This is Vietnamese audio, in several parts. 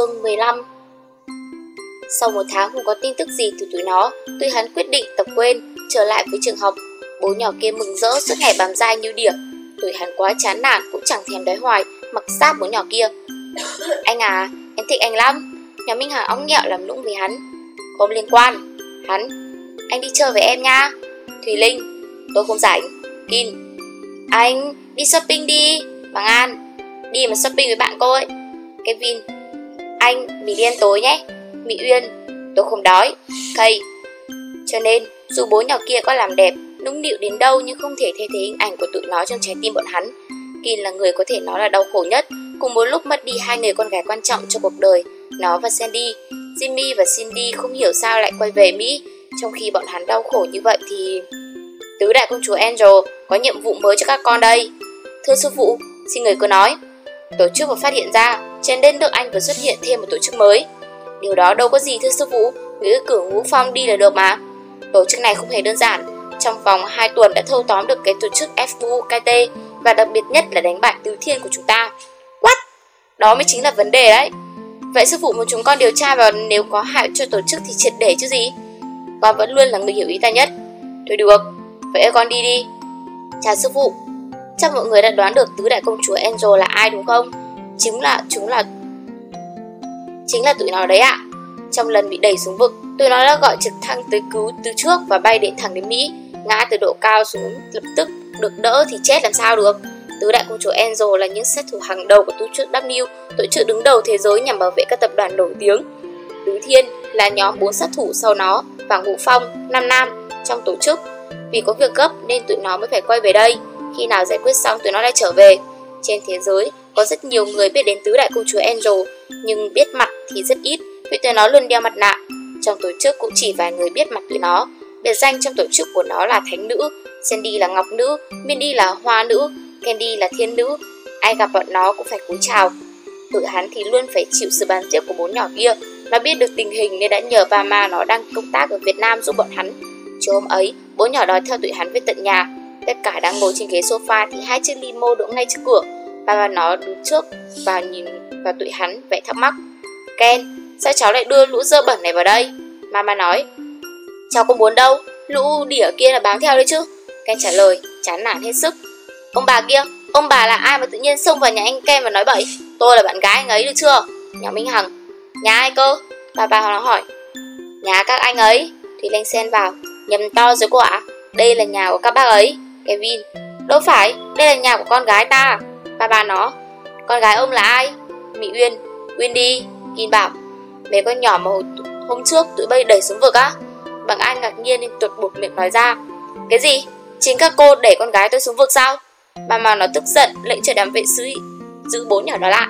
Chương 15 Sau một tháng không có tin tức gì từ tụi nó, tụi hắn quyết định tập quên, trở lại với trường học. Bố nhỏ kia mừng rỡ suốt ngày bám dai như đỉa. Tụi hắn quá chán nản cũng chẳng thèm đói hoài, mặc sát bố nhỏ kia. Anh à, em thích anh lắm. Nhà Minh hà óng nhẹo làm nũng với hắn. Không liên quan. Hắn, anh đi chơi với em nha. Thùy Linh, tôi không rảnh. kim. anh, đi shopping đi. Bằng An, đi mà shopping với bạn cô ấy. Kevin, anh, mì đi ăn tối nhé. Mỹ Uyên, tôi không đói. Thầy, cho nên, dù bố nhỏ kia có làm đẹp, nũng nịu đến đâu nhưng không thể thay thế hình ảnh của tụi nó trong trái tim bọn hắn. Kin là người có thể nói là đau khổ nhất, cùng một lúc mất đi hai người con gái quan trọng trong cuộc đời, nó và Sandy. Jimmy và Cindy không hiểu sao lại quay về Mỹ, trong khi bọn hắn đau khổ như vậy thì... Tứ đại công chúa Angel có nhiệm vụ mới cho các con đây. Thưa sư phụ, xin người cứ nói. Tổ chức vừa phát hiện ra, trên đất nước Anh vừa xuất hiện thêm một tổ chức mới. Điều đó đâu có gì thưa sư phụ, người cử ngũ phong đi là được mà. Tổ chức này không hề đơn giản, trong vòng 2 tuần đã thâu tóm được cái tổ chức FUKT và đặc biệt nhất là đánh bại tứ thiên của chúng ta. What? Đó mới chính là vấn đề đấy. Vậy sư phụ muốn chúng con điều tra và nếu có hại cho tổ chức thì triệt để chứ gì? Con vẫn luôn là người hiểu ý ta nhất. Thôi được, vậy con đi đi. Chào sư phụ. Chắc mọi người đã đoán được tứ đại công chúa Angel là ai đúng không? Chính là, chúng là... Chính là tụi nó đấy ạ. À. Trong lần bị đẩy xuống vực, tụi nó đã gọi trực thăng tới cứu từ trước và bay đến thẳng đến Mỹ. Ngã từ độ cao xuống lập tức được đỡ thì chết làm sao được. Tứ đại công chúa enzo là những sát thủ hàng đầu của tổ chức W, tổ chức đứng đầu thế giới nhằm bảo vệ các tập đoàn nổi tiếng. Tứ Thiên là nhóm bốn sát thủ sau nó và Ngũ Phong, Nam Nam trong tổ chức. Vì có việc gấp nên tụi nó mới phải quay về đây. Khi nào giải quyết xong tụi nó lại trở về. Trên thế giới có rất nhiều người biết đến tứ đại công chúa Angel, nhưng biết mặt thì rất ít vì tụi nó luôn đeo mặt nạ. Trong tổ chức cũng chỉ vài người biết mặt tụi nó. Biệt danh trong tổ chức của nó là Thánh Nữ, Sandy là Ngọc Nữ, Mindy là Hoa Nữ, Candy là thiên nữ, ai gặp bọn nó cũng phải cúi chào. Tự hắn thì luôn phải chịu sự bàn tiếp của bốn nhỏ kia. Nó biết được tình hình nên đã nhờ ba ma nó đang công tác ở Việt Nam giúp bọn hắn. Chiều hôm ấy, bốn nhỏ đòi theo tụi hắn về tận nhà. Tất cả đang ngồi trên ghế sofa thì hai chiếc limo đỗ ngay trước cửa. Ba nó đứng trước và nhìn vào tụi hắn vẻ thắc mắc. Ken, sao cháu lại đưa lũ dơ bẩn này vào đây? Mama nói. Cháu không muốn đâu, lũ đỉa kia là bám theo đấy chứ. Ken trả lời, chán nản hết sức. Ông bà kia, ông bà là ai mà tự nhiên xông vào nhà anh Ken và nói bậy? Tôi là bạn gái anh ấy được chưa? Nhà Minh Hằng. Nhà ai cơ? Bà bà nó hỏi. Nhà các anh ấy. Thì Lanh xen vào. Nhầm to rồi cô ạ. Đây là nhà của các bác ấy. Kevin. Đâu phải Đây là nhà của con gái ta. Ba ba nó. Con gái ông là ai? Mỹ Uyên. Uyên đi, Kim bảo. Mấy con nhỏ mà hôm trước tụi bay đẩy xuống vực á. Bằng An ngạc nhiên nên tuột buộc miệng nói ra. Cái gì? Chính các cô đẩy con gái tôi xuống vực sao? Bà mà nó tức giận lệnh cho đám vệ sĩ giữ bốn nhỏ đó lại.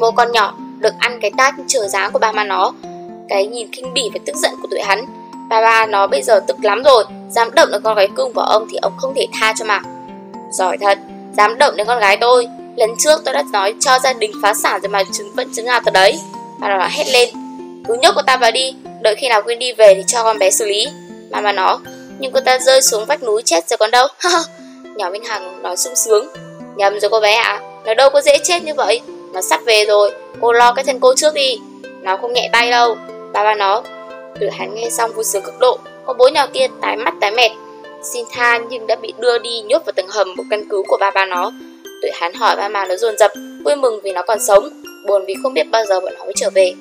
Một con nhỏ được ăn cái tát trở giá của ba mà nó. Cái nhìn kinh bỉ và tức giận của tụi hắn. Bà ba nó bây giờ tức lắm rồi. Dám động đến con gái cưng của ông thì ông không thể tha cho mà. Giỏi thật. Dám động đến con gái tôi. Lần trước tôi đã nói cho gia đình phá sản rồi mà chứng vẫn chứng nào từ đấy. Bà nó hét lên. Cứ nhốt cô ta vào đi Đợi khi nào Quyên đi về thì cho con bé xử lý. Mà mà nó Nhưng cô ta rơi xuống vách núi chết rồi còn đâu. Nhỏ Minh Hằng nói sung sướng. Nhầm rồi cô bé ạ à, Nó đâu có dễ chết như vậy. Nó sắp về rồi Cô lo cái thân cô trước đi. Nó không nhẹ tay đâu. Ba ba nó tử hắn nghe xong vui sướng cực độ. Con bố nhỏ kia tái mắt tái mệt Xin tha nhưng đã bị đưa đi nhốt vào tầng hầm một căn cứ của ba ba nó. Tụi hắn hỏi ba mà nó dồn dập, Vui mừng vì nó còn sống, Buồn vì không biết bao giờ bọn nó mới trở về.